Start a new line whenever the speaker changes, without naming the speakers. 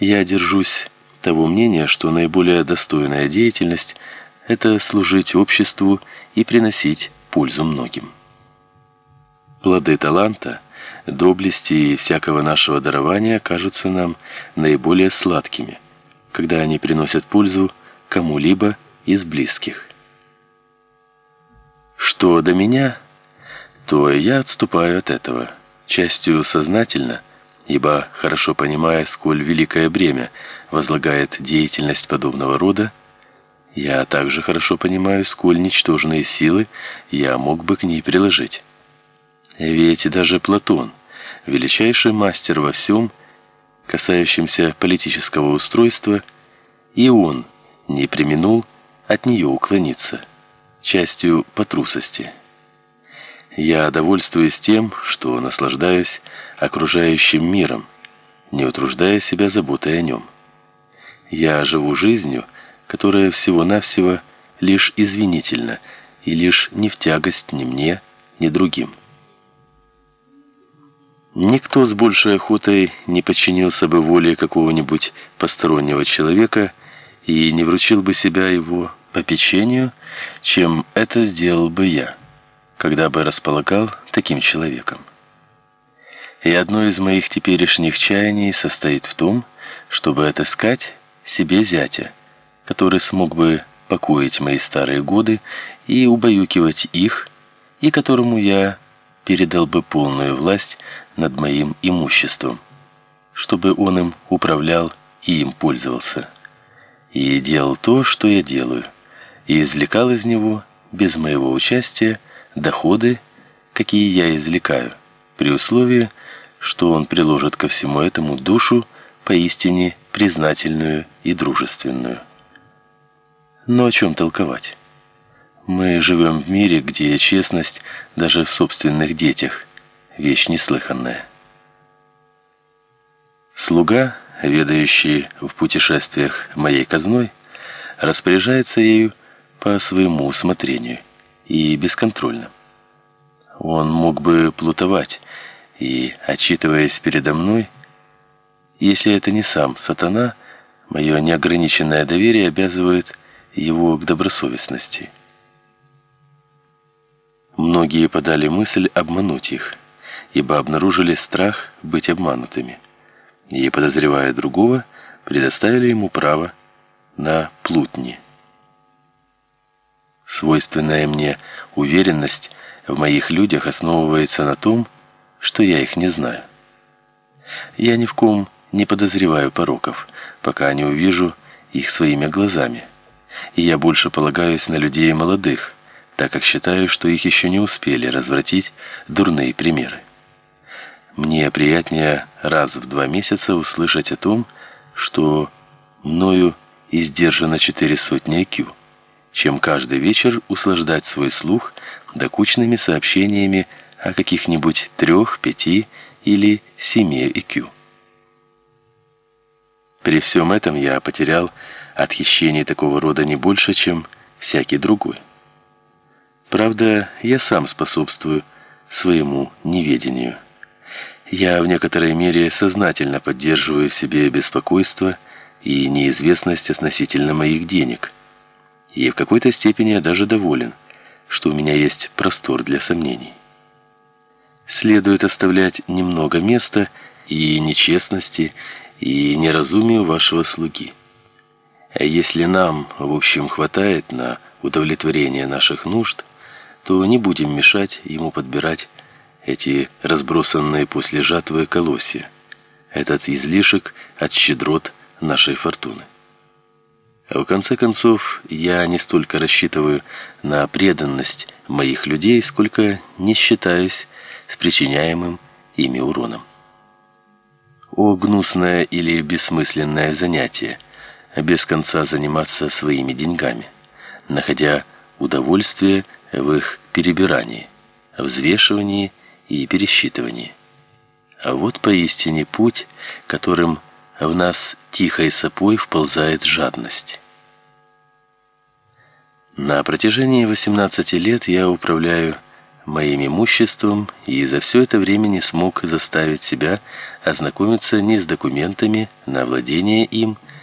Я держусь того мнения, что наиболее достойная деятельность – это служить обществу и приносить пользу многим. Плоды таланта, доблести и всякого нашего дарования кажутся нам наиболее сладкими, когда они приносят пользу кому-либо из близких. Что до меня, то я отступаю от этого, частью сознательно, ибо хорошо понимая, сколь великое бремя возлагает деятельность подобного рода, я также хорошо понимаю, сколь ничтожные силы я мог бы к ней приложить. Ведь даже Платон, величайший мастер во всем, касающемся политического устройства, и он не преминул от нее уклониться, частью по трусости. Я довольствуюсь тем, что наслаждаюсь окружающим миром, не утруждая себя заботой о нем. Я живу жизнью, которая всего-навсего лишь извинительна и лишь не в тягость ни мне, ни другим. Никто с большей охотой не подчинился бы воле какого-нибудь постороннего человека и не вручил бы себя его попечению, чем это сделал бы я, когда бы располагал таким человеком. И одно из моих теперешних чаяний состоит в том, чтобы отыскать себе зятя, который смог бы покоить мои старые годы и убаюкивать их, и которому я передал бы полную власть над моим имуществом, чтобы он им управлял и им пользовался. И делал то, что я делаю, и извлекал из него без моего участия доходы, какие я извлекаю, при условии, что он приложит ко всему этому душу поистине признательную и дружественную. Но о чем толковать? Мы живем в мире, где честность даже в собственных детях вещь неслыханная. Слуга, ведающий в путешествиях моей казной, распоряжается ею по своему усмотрению и бесконтрольно. Он мог бы плутовать и, отчитываясь передо мной, если это не сам сатана, мое неограниченное доверие обязывает его к добросовестности. Многие подали мысль обмануть их, ибо обнаружили страх быть обманутыми, и, подозревая другого, предоставили ему право на плутни. Свойственная мне уверенность в моих людях основывается на том, что я их не знаю. Я ни в ком не подозреваю пороков, пока не увижу их своими глазами. И я больше полагаюсь на людей молодых, так как считаю, что их еще не успели развратить дурные примеры. Мне приятнее раз в два месяца услышать о том, что мною издержано четыре сотни IQ, чем каждый вечер услаждать свой слух докучными сообщениями о каких-нибудь трех, пяти или семи IQ. При всем этом я потерял от хищений такого рода не больше, чем всякий другой. Правда, я сам способствую своему неведению. Я в некоторой мере сознательно поддерживаю в себе беспокойство и неизвестность относительно моих денег. И в какой-то степени я даже доволен, что у меня есть простор для сомнений следует оставлять немного места и нечестности, и неразумию вашего слуги. А если нам, в общем, хватает на удовлетворение наших нужд, то не будем мешать ему подбирать эти разбросанные после жатвы колосья, этот излишек от щедрот нашей фортуны. В конце концов, я не столько рассчитываю на преданность моих людей, сколько не считаюсь с причиняемым ими уроном. О гнусное или бессмысленное занятие, без конца заниматься своими деньгами, находя удовольствие в их перебирании, взвешивании и пересчитывании. А вот поистине путь, которым в нас тихой сапой вползает жадность. На протяжении 18 лет я управляю моим имуществом и за все это время не смог заставить себя ознакомиться ни с документами на владение им,